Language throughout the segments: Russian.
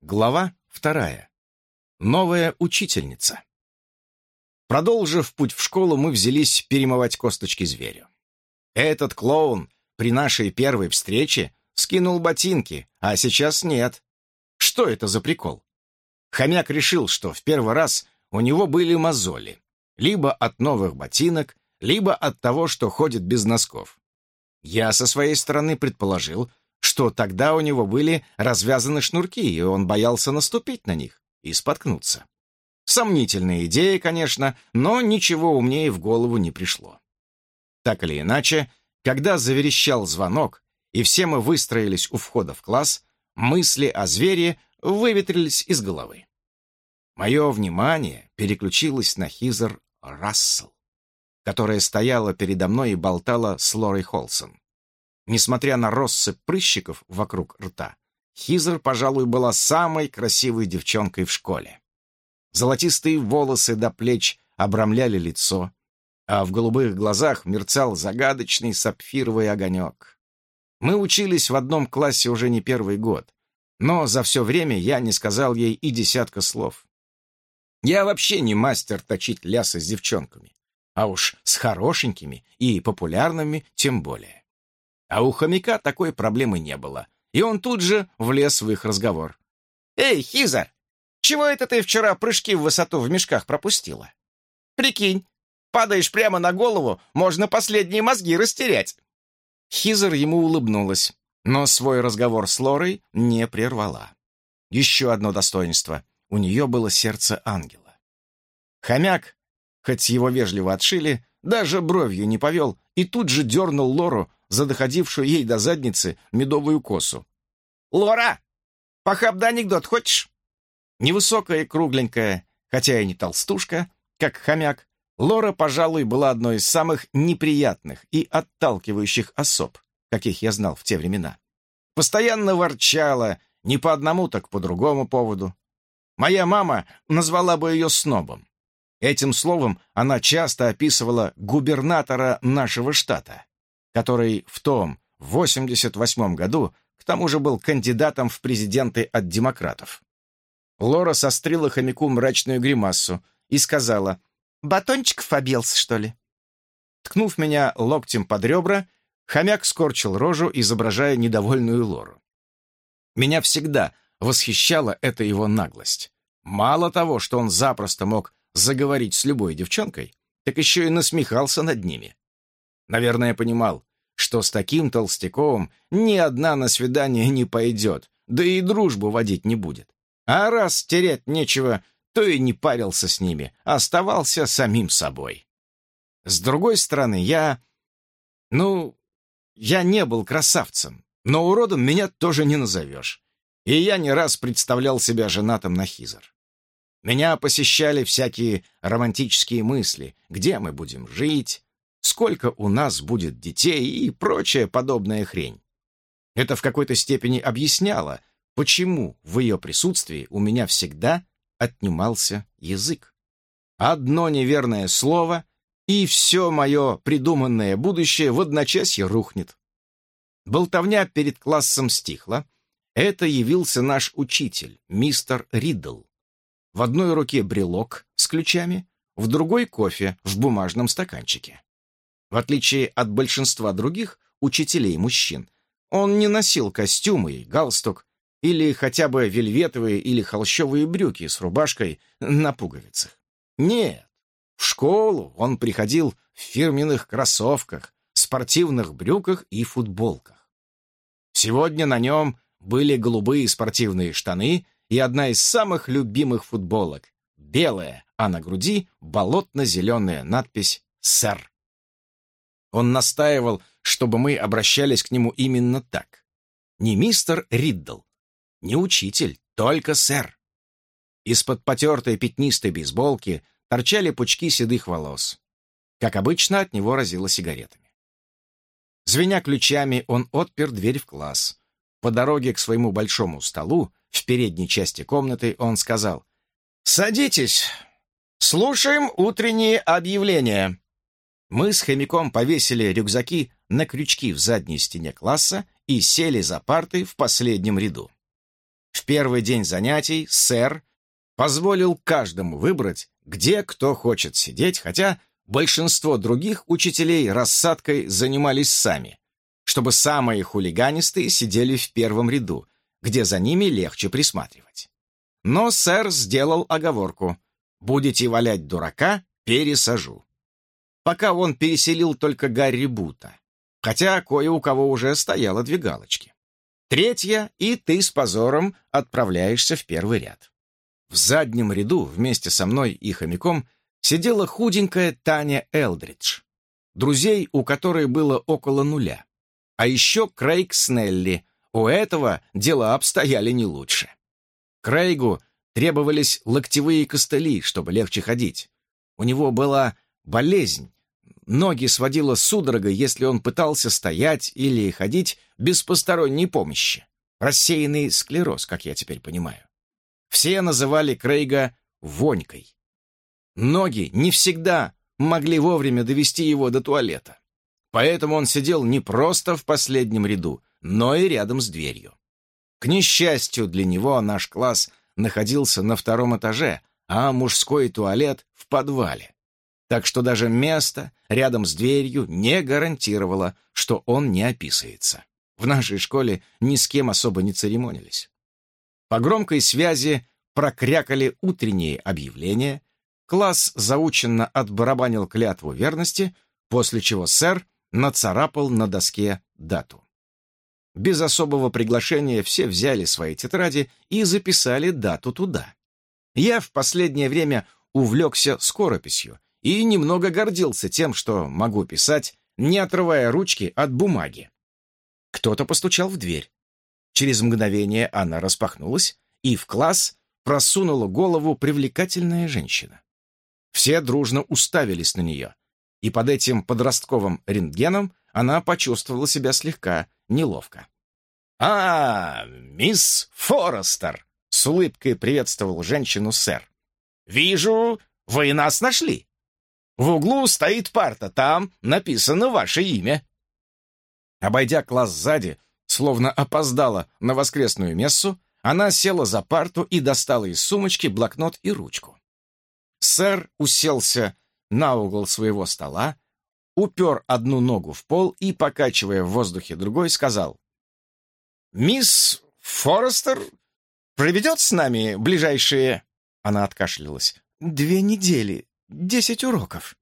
Глава вторая. Новая учительница. Продолжив путь в школу, мы взялись перемывать косточки зверю. Этот клоун при нашей первой встрече скинул ботинки, а сейчас нет. Что это за прикол? Хомяк решил, что в первый раз у него были мозоли. Либо от новых ботинок, либо от того, что ходит без носков. Я со своей стороны предположил, что тогда у него были развязаны шнурки, и он боялся наступить на них и споткнуться. Сомнительная идея, конечно, но ничего умнее в голову не пришло. Так или иначе, когда заверещал звонок, и все мы выстроились у входа в класс, мысли о звере выветрились из головы. Мое внимание переключилось на Хизер Рассел, которая стояла передо мной и болтала с Лорой Холсон. Несмотря на россыпь прыщиков вокруг рта, Хизер, пожалуй, была самой красивой девчонкой в школе. Золотистые волосы до плеч обрамляли лицо, а в голубых глазах мерцал загадочный сапфировый огонек. Мы учились в одном классе уже не первый год, но за все время я не сказал ей и десятка слов. Я вообще не мастер точить лясы с девчонками, а уж с хорошенькими и популярными тем более. А у хомяка такой проблемы не было, и он тут же влез в их разговор. «Эй, Хиза, чего это ты вчера прыжки в высоту в мешках пропустила? Прикинь, падаешь прямо на голову, можно последние мозги растерять». Хизер ему улыбнулась, но свой разговор с Лорой не прервала. Еще одно достоинство — у нее было сердце ангела. Хомяк, хоть его вежливо отшили, даже бровью не повел и тут же дернул Лору за доходившую ей до задницы медовую косу. «Лора, похабда анекдот хочешь?» Невысокая и кругленькая, хотя и не толстушка, как хомяк, Лора, пожалуй, была одной из самых неприятных и отталкивающих особ, каких я знал в те времена. Постоянно ворчала, не по одному, так по другому поводу. Моя мама назвала бы ее снобом. Этим словом она часто описывала губернатора нашего штата который в том 88 году к тому же был кандидатом в президенты от демократов. Лора сострила хомяку мрачную гримассу и сказала, «Батончиков обелся, что ли?» Ткнув меня локтем под ребра, хомяк скорчил рожу, изображая недовольную Лору. Меня всегда восхищала эта его наглость. Мало того, что он запросто мог заговорить с любой девчонкой, так еще и насмехался над ними. Наверное, понимал, что с таким толстяком ни одна на свидание не пойдет, да и дружбу водить не будет. А раз терять нечего, то и не парился с ними, а оставался самим собой. С другой стороны, я... Ну, я не был красавцем, но уродом меня тоже не назовешь. И я не раз представлял себя женатым на Хизер. Меня посещали всякие романтические мысли, где мы будем жить, сколько у нас будет детей и прочая подобная хрень. Это в какой-то степени объясняло, почему в ее присутствии у меня всегда отнимался язык. Одно неверное слово, и все мое придуманное будущее в одночасье рухнет. Болтовня перед классом стихла. Это явился наш учитель, мистер Риддл. В одной руке брелок с ключами, в другой кофе в бумажном стаканчике. В отличие от большинства других учителей-мужчин, он не носил костюмы галстук, или хотя бы вельветовые или холщовые брюки с рубашкой на пуговицах. Нет, в школу он приходил в фирменных кроссовках, спортивных брюках и футболках. Сегодня на нем были голубые спортивные штаны и одна из самых любимых футболок — белая, а на груди болотно-зеленая надпись «Сэр». Он настаивал, чтобы мы обращались к нему именно так. Не мистер Риддл, не учитель, только сэр. Из-под потертой пятнистой бейсболки торчали пучки седых волос. Как обычно, от него разило сигаретами. Звеня ключами, он отпер дверь в класс. По дороге к своему большому столу, в передней части комнаты, он сказал, «Садитесь, слушаем утренние объявления». Мы с хомяком повесили рюкзаки на крючки в задней стене класса и сели за парты в последнем ряду. В первый день занятий сэр позволил каждому выбрать, где кто хочет сидеть, хотя большинство других учителей рассадкой занимались сами, чтобы самые хулиганистые сидели в первом ряду, где за ними легче присматривать. Но сэр сделал оговорку. «Будете валять дурака, пересажу». Пока он переселил только Гарри Бута, хотя кое у кого уже стояло две галочки. Третья, и ты с позором отправляешься в первый ряд. В заднем ряду вместе со мной и хомяком сидела худенькая Таня Элдридж, друзей у которой было около нуля. А еще Крейг Снелли. У этого дела обстояли не лучше. Крейгу требовались локтевые костыли, чтобы легче ходить. У него была болезнь. Ноги сводило судорогой, если он пытался стоять или ходить без посторонней помощи. Рассеянный склероз, как я теперь понимаю. Все называли Крейга «вонькой». Ноги не всегда могли вовремя довести его до туалета. Поэтому он сидел не просто в последнем ряду, но и рядом с дверью. К несчастью для него наш класс находился на втором этаже, а мужской туалет в подвале. Так что даже место рядом с дверью не гарантировало, что он не описывается. В нашей школе ни с кем особо не церемонились. По громкой связи прокрякали утренние объявления, класс заученно отбарабанил клятву верности, после чего сэр нацарапал на доске дату. Без особого приглашения все взяли свои тетради и записали дату туда. Я в последнее время увлекся скорописью и немного гордился тем, что могу писать, не отрывая ручки от бумаги. Кто-то постучал в дверь. Через мгновение она распахнулась, и в класс просунула голову привлекательная женщина. Все дружно уставились на нее, и под этим подростковым рентгеном она почувствовала себя слегка неловко. «А, мисс Форестер!» — с улыбкой приветствовал женщину сэр. «Вижу, вы нас нашли. В углу стоит парта, там написано ваше имя». Обойдя класс сзади, словно опоздала на воскресную мессу, она села за парту и достала из сумочки блокнот и ручку. Сэр уселся на угол своего стола, упер одну ногу в пол и, покачивая в воздухе другой, сказал, «Мисс Форестер проведет с нами ближайшие...» Она откашлялась. «Две недели, десять уроков».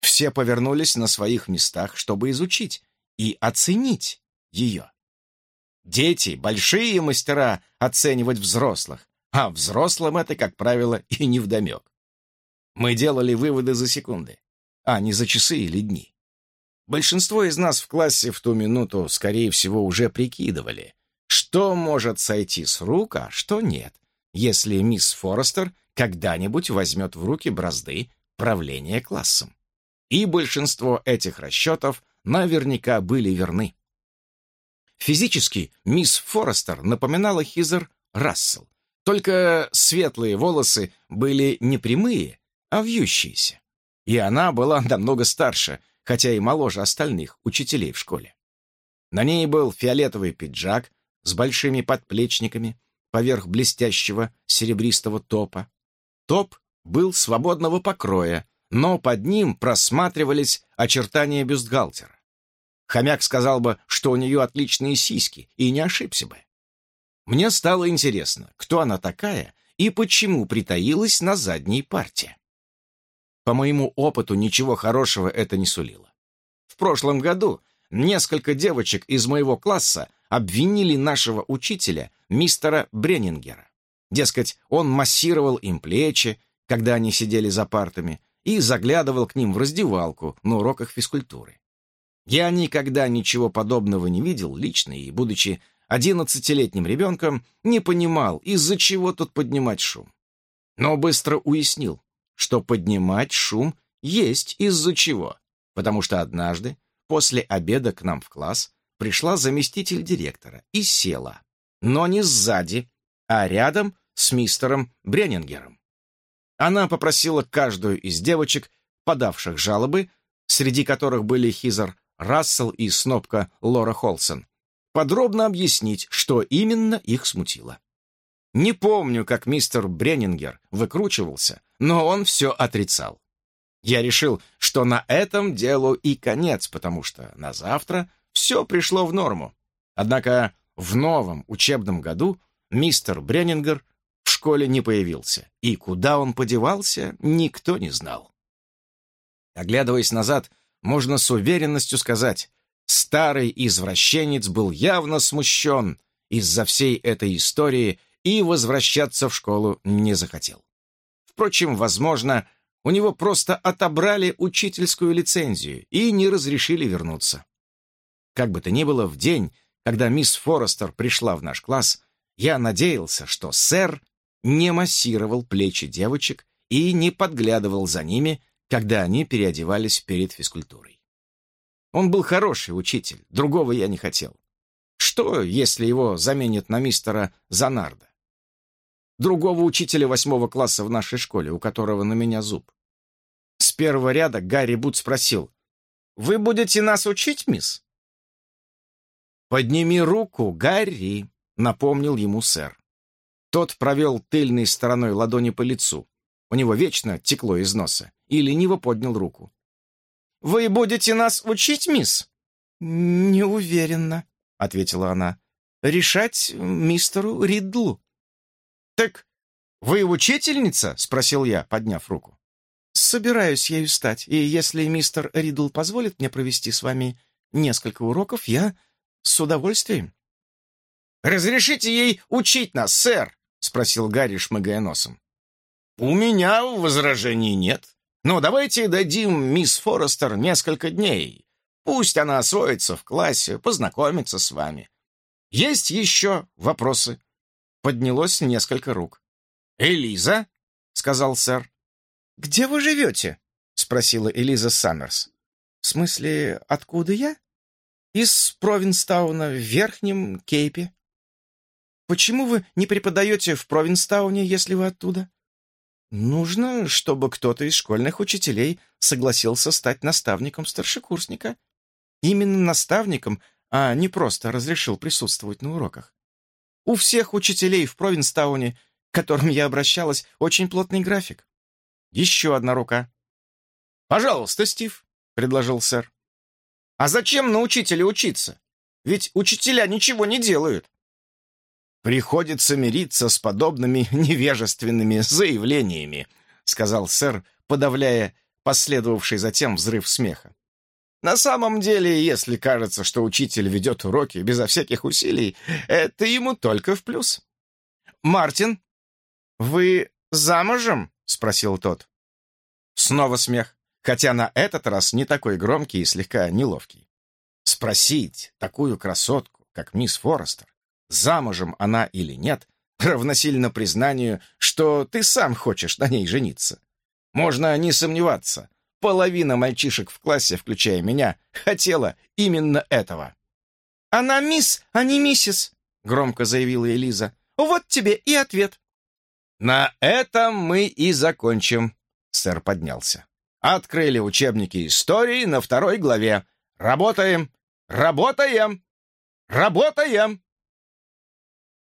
Все повернулись на своих местах, чтобы изучить и оценить ее. Дети — большие мастера оценивать взрослых, а взрослым это, как правило, и невдомек. Мы делали выводы за секунды, а не за часы или дни. Большинство из нас в классе в ту минуту, скорее всего, уже прикидывали, что может сойти с рук, а что нет, если мисс Форестер когда-нибудь возьмет в руки бразды правления классом. И большинство этих расчетов наверняка были верны. Физически мисс Форестер напоминала Хизер Рассел, только светлые волосы были не прямые, а вьющиеся. И она была намного старше, хотя и моложе остальных учителей в школе. На ней был фиолетовый пиджак с большими подплечниками поверх блестящего серебристого топа. Топ был свободного покроя, но под ним просматривались очертания бюстгальтера. Хомяк сказал бы, что у нее отличные сиськи, и не ошибся бы. Мне стало интересно, кто она такая и почему притаилась на задней парте. По моему опыту ничего хорошего это не сулило. В прошлом году несколько девочек из моего класса обвинили нашего учителя, мистера Бреннингера. Дескать, он массировал им плечи, когда они сидели за партами, и заглядывал к ним в раздевалку на уроках физкультуры. Я никогда ничего подобного не видел лично и, будучи одиннадцатилетним ребенком, не понимал, из-за чего тут поднимать шум. Но быстро уяснил, что поднимать шум есть из-за чего, потому что однажды после обеда к нам в класс пришла заместитель директора и села, но не сзади, а рядом с мистером Бреннингером. Она попросила каждую из девочек, подавших жалобы, среди которых были Хизер Рассел и снопка Лора Холсон, подробно объяснить, что именно их смутило. Не помню, как мистер Бреннингер выкручивался, но он все отрицал. Я решил, что на этом делу и конец, потому что на завтра все пришло в норму. Однако в новом учебном году мистер Бреннингер школе не появился, и куда он подевался, никто не знал. Оглядываясь назад, можно с уверенностью сказать, старый извращенец был явно смущен из-за всей этой истории и возвращаться в школу не захотел. Впрочем, возможно, у него просто отобрали учительскую лицензию и не разрешили вернуться. Как бы то ни было, в день, когда мисс Форестер пришла в наш класс, я надеялся, что сэр не массировал плечи девочек и не подглядывал за ними, когда они переодевались перед физкультурой. Он был хороший учитель, другого я не хотел. Что, если его заменят на мистера Занарда? Другого учителя восьмого класса в нашей школе, у которого на меня зуб. С первого ряда Гарри Бут спросил, «Вы будете нас учить, мисс?» «Подними руку, Гарри», — напомнил ему сэр. Тот провел тыльной стороной ладони по лицу. У него вечно текло из носа. И лениво поднял руку. «Вы будете нас учить, мисс?» «Не уверена», — ответила она. «Решать мистеру Ридлу». «Так вы учительница?» — спросил я, подняв руку. «Собираюсь ею стать, и если мистер Ридл позволит мне провести с вами несколько уроков, я с удовольствием». «Разрешите ей учить нас, сэр?» — спросил Гарри, шмыгая носом. «У меня возражений нет. Но давайте дадим мисс Форестер несколько дней. Пусть она освоится в классе, познакомится с вами. Есть еще вопросы?» Поднялось несколько рук. «Элиза?» — сказал сэр. «Где вы живете?» — спросила Элиза Саммерс. «В смысле, откуда я?» «Из Провинстауна в Верхнем Кейпе». «Почему вы не преподаете в Провинстауне, если вы оттуда?» Нужно, чтобы кто-то из школьных учителей согласился стать наставником старшекурсника. Именно наставником, а не просто разрешил присутствовать на уроках. У всех учителей в Провинстауне, к которым я обращалась, очень плотный график. Еще одна рука. «Пожалуйста, Стив», — предложил сэр. «А зачем на учителя учиться? Ведь учителя ничего не делают». «Приходится мириться с подобными невежественными заявлениями», сказал сэр, подавляя последовавший затем взрыв смеха. На самом деле, если кажется, что учитель ведет уроки безо всяких усилий, это ему только в плюс. «Мартин, вы замужем?» — спросил тот. Снова смех, хотя на этот раз не такой громкий и слегка неловкий. Спросить такую красотку, как мисс Форестер, замужем она или нет, равносильно признанию, что ты сам хочешь на ней жениться. Можно не сомневаться, половина мальчишек в классе, включая меня, хотела именно этого. «Она мисс, а не миссис», — громко заявила Элиза. «Вот тебе и ответ». «На этом мы и закончим», — сэр поднялся. «Открыли учебники истории на второй главе. Работаем! Работаем! Работаем!»